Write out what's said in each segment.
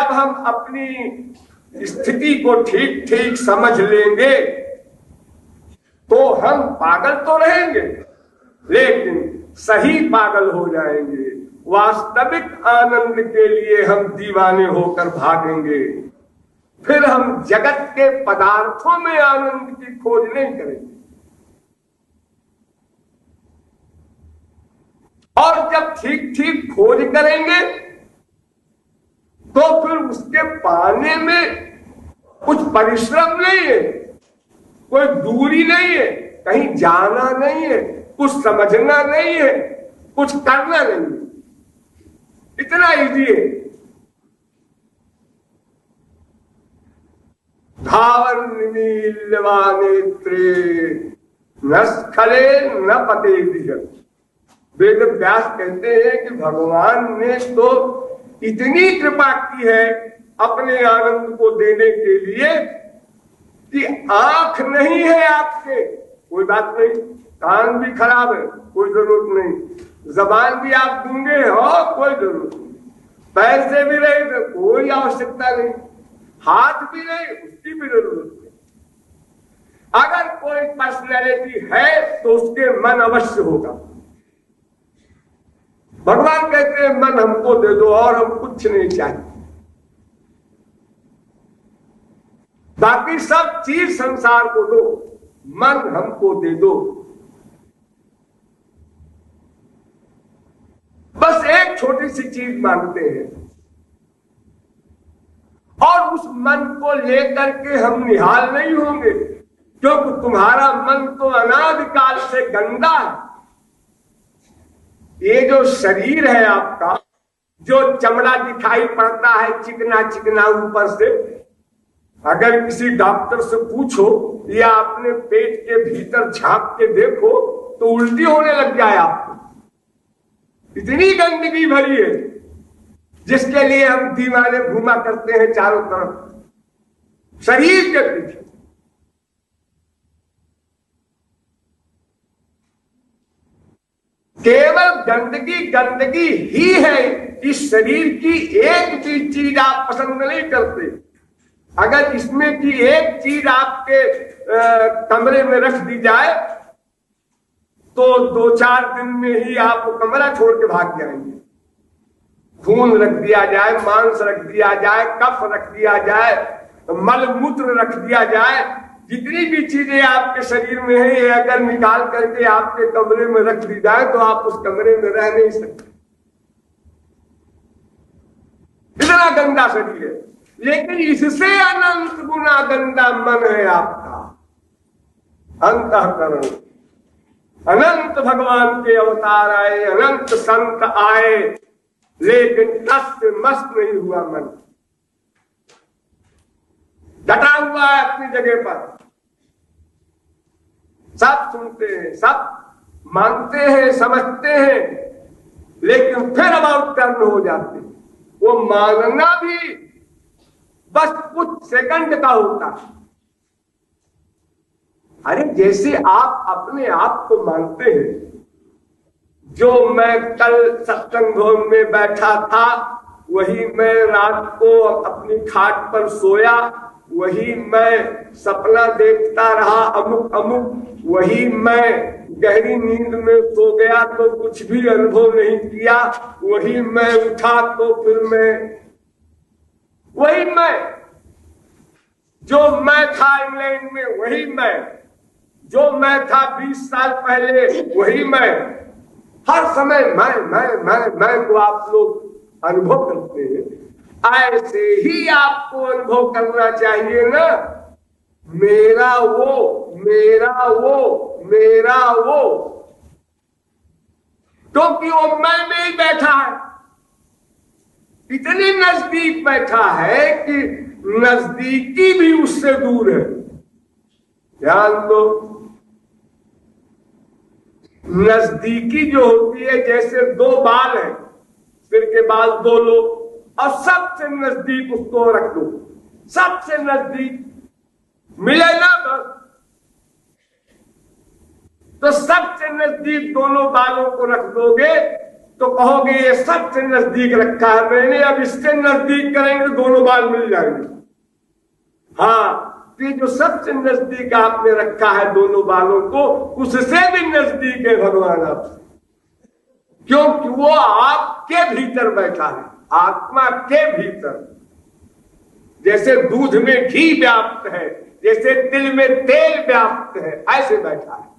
जब हम अपनी स्थिति को ठीक ठीक समझ लेंगे तो हम पागल तो रहेंगे, लेकिन सही पागल हो जाएँगे। वास्तविक आनंद के लिए हम दीवाने होकर भागेंगे। फिर हम जगत के पदार्थों में आनंद की खोज नहीं करेंगे। और जब ठीक ठीक खोज करेंगे तो फिर उसके पाने में कुछ परिश्रम नहीं है, कोई दूरी नहीं है, कहीं जाना नहीं है, कुछ समझना नहीं है, कुछ करना नहीं है। इतना इजी है। धावन नेत्रे न स्खले न पते वेद व्यास कहते हैं कि भगवान ने तो इतनी कृपा की है अपने आनंद को देने के लिए कि आँख नहीं है आपके। कोई बात नहीं, कान भी खराब है, कोई ज़रूरत नहीं। जबान भी आप दूँगे हो कोई ज़रूरत नहीं। पैसे भी रहे तो कोई आवश्यकता नहीं। हाथ भी नहीं, उसकी भी ज़रूरत नहीं। अगर कोई पर्सनैलिटी है तो उसके मन अवश्य होगा। भगवान कहते हैं, मन हमको दे दो और हम कुछ नहीं चाहिए बाकी सब चीज़ संसार को दो, मन हमको दे दो। बस एक छोटी सी चीज़ मांगते हैं। और उस मन को लेकर के हम निहाल नहीं होंगे, क्योंकि तुम्हारा मन तो अनादिकाल से गंदा है। ये जो शरीर है आपका, जो चमड़ा दिखाई पड़ता है चिकना चिकना ऊपर से, अगर किसी डॉक्टर से पूछो, या अपने पेट के भीतर झाँक के देखो तो उल्टी होने लग जाए आपको। इतनी गंदगी भरी है, जिसके लिए हम दीवाने घूमा करते हैं चारों तरफ़। शरीर के पीछे। केवल गंदगी गंदगी ही है इस शरीर की एक भी चीज़ आप पसंद नहीं करते। अगर इसमें की एक चीज़ आपके कमरे में रख दी जाए तो दो चार दिन में ही आप कमरा छोड़ के भाग जाएँगे। खून रख दिया जाए, मांस रख दिया जाए, कफ रख दिया जाए मल मूत्र रख दिया जाए जितनी भी चीज़ें आपके शरीर में है, ये अगर निकाल करके आपके कमरे में रख दी जाए तो आप उस कमरे में रह नहीं सकते। इतना गंदा शरीर है। लेकिन इससे अनंत गुना गंदा मन है आपका। अंतकरण। अनंत भगवान के अवतार आए, अनंत संत आए, लेकिन तस्त मस्त नहीं हुआ मन। डटा हुआ है अपनी जगह पर। सब सुनते हैं, सब मानते हैं, समझते हैं, लेकिन फिर अब टर्न हो जाते हैं। वो मानना भी बस कुछ सेकंड का होता है। अरे जैसे आप अपने आप को मानते हैं, जो मैं कल सत्संग भवन में बैठा था, वही मैं रात को अपनी खाट पर सोया वही मैं सपना देखता रहा अमुक अमुक। वही मैं गहरी नींद में सो गया तो कुछ भी अनुभव नहीं किया। वही मैं उठा तो फिर मैं, वही मैं, जो मैं था इंग्लैंड में, वही मैं। जो मैं था बीस साल पहले, वही मैं। हर समय मैं मैं मैं मैं को आप लोग अनुभव करते हैं। ऐसे ही आपको अनुभव करना चाहिए ना। मेरा वो मेरा वो मेरा वो। क्योंकि तो वो मैं में बैठा है। इतने नज़दीक बैठा है कि नजदीकी भी उससे दूर है। ध्यान दो। नजदीकी जो होती है, जैसे दो बाल है, सिर के बाल दो लो और सबसे नज़दीक उसको रख दो। सबसे नज़दीक। मिले ना बस। तो सबसे नज़दीक दोनों बालों को रख दोगे तो कहोगे, ये सबसे नज़दीक रखा है मैंने, अब इससे नज़दीक करेंगे तो दोनों बाल मिल जाएँगे। हाँ तो ये जो सबसे नज़दीक आपने रखा है दोनों बालों को, उससे भी नज़दीक है भगवान आपसे। क्योंकि वो आपके भीतर बैठा है। आत्मा के भीतर। जैसे दूध में घी व्याप्त है, जैसे तिल में तेल व्याप्त है, ऐसे बैठा है।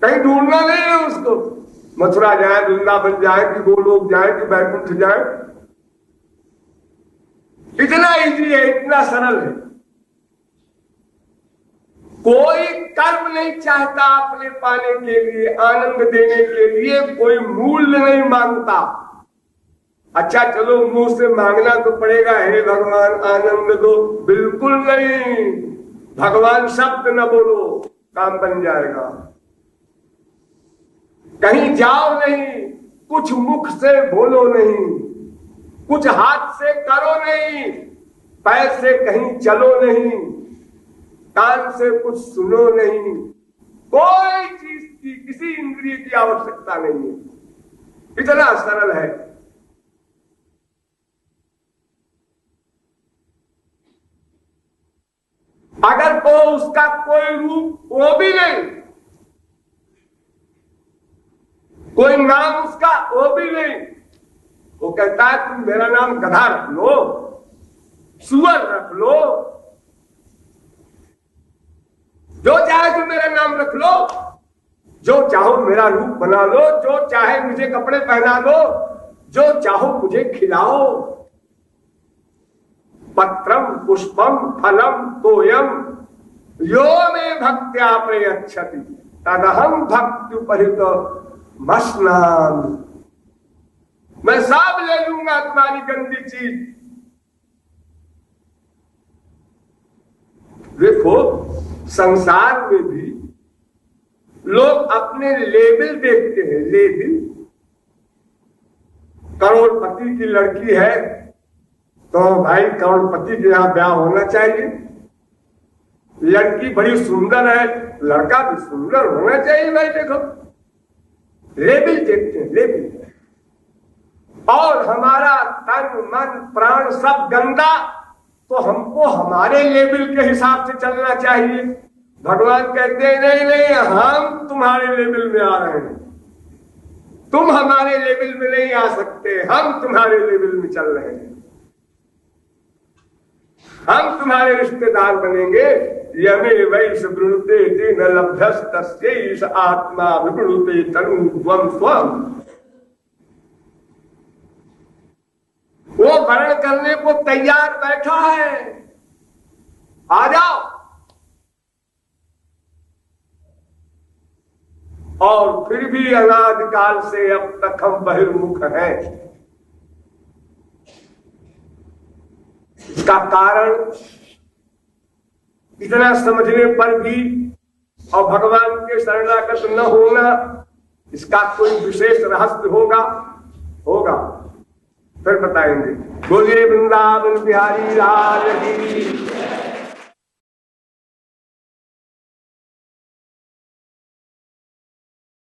कहीं ढूंढना नहीं है उसको। मथुरा जाए, वृंदावन जाए, कि गोलोक जाए, कि बैकुंठ जाए। इतना इजी है, इतना सरल है। कोई कर्म नहीं चाहता अपने पाने के लिए, आनंद देने के लिए, कोई मूल्य नहीं माँगता। अच्छा चलो मुँह से मांगना तो पड़ेगा। हे भगवान, आनंद दो। बिल्कुल नहीं। भगवान शब्द न बोलो, काम बन जाएगा। कहीं जाओ नहीं, कुछ मुख से बोलो नहीं, कुछ हाथ से करो नहीं, पैर से कहीं चलो नहीं, कान से कुछ सुनो नहीं। कोई चीज़ की, किसी इंद्रिय की आवश्यकता नहीं है। इतना सरल है। अगर को उसका कोई रूप, वो भी नहीं। कोई नाम उसका, वो भी नहीं। वो कहता है, तुम मेरा नाम गधा रख लो, सुअर रख लो। जो चाहे तुम मेरा नाम रख लो। जो चाहो मेरा रूप बना लो। जो चाहे मुझे कपड़े पहना दो जो चाहो मुझे खिलाओ। पत्रम पुष्पम फलम तोयम यो में भक्त्या प्रयच्छति। तदहम भक्ति उपहित मस्नान मैं सब ले लूँगा तुम्हारी गंदी चीज़। देखो, संसार में भी लोग अपने लेवल देखते हैं। लेवल करोड़पति की लड़की है। तो भाई करोड़पति के यहाँ ब्याह होना चाहिए। लड़की बड़ी सुंदर है, लड़का भी सुंदर होना चाहिए भाई देखो। लेबिल देखते हैं लेवल और हमारा तन, मन, प्राण सब गंदा तो हमको हमारे लेवल के हिसाब से चलना चाहिए। भगवान कहते हैं, नहीं नहीं, हम तुम्हारे लेवल में आ रहे हैं। तुम हमारे लेवल में नहीं आ सकते, हम तुम्हारे लेवल में चल रहे हैं। हम तुम्हारे रिश्तेदार बनेंगे। यमे वैश वृणुते तेन लभ्यस्त आत्मा विवृणुते तनु स्वम वो वर्ण करने को तैयार बैठा है। आ जाओ। और फिर भी अनादिकाल से अब तक हम बहिर्मुख हैं। इसका कारण इतना समझने पर भी और भगवान के शरणागत न होना, इसका कोई विशेष रहस्य होगा? होगा। फिर बताएँगे। बोलिए, वृंदावन बिहारी लाल की